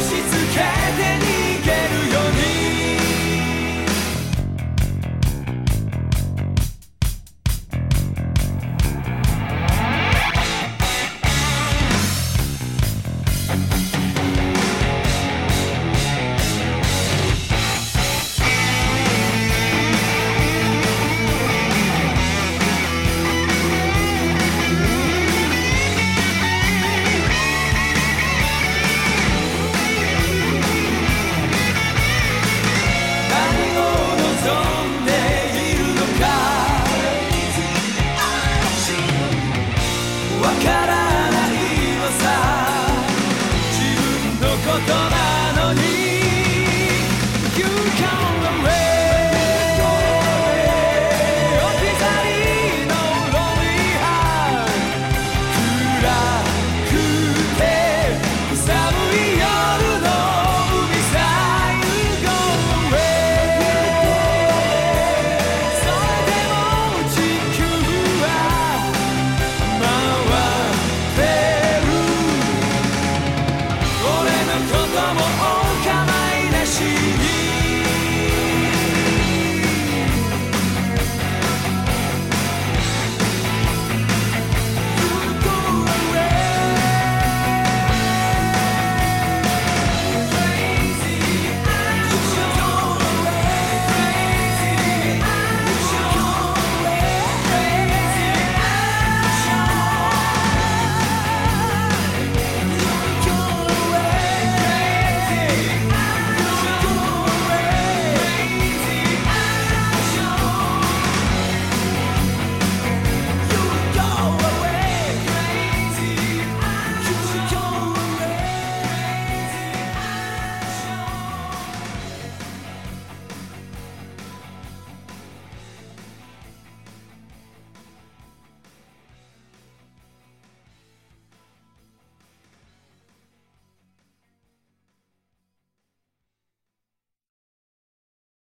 she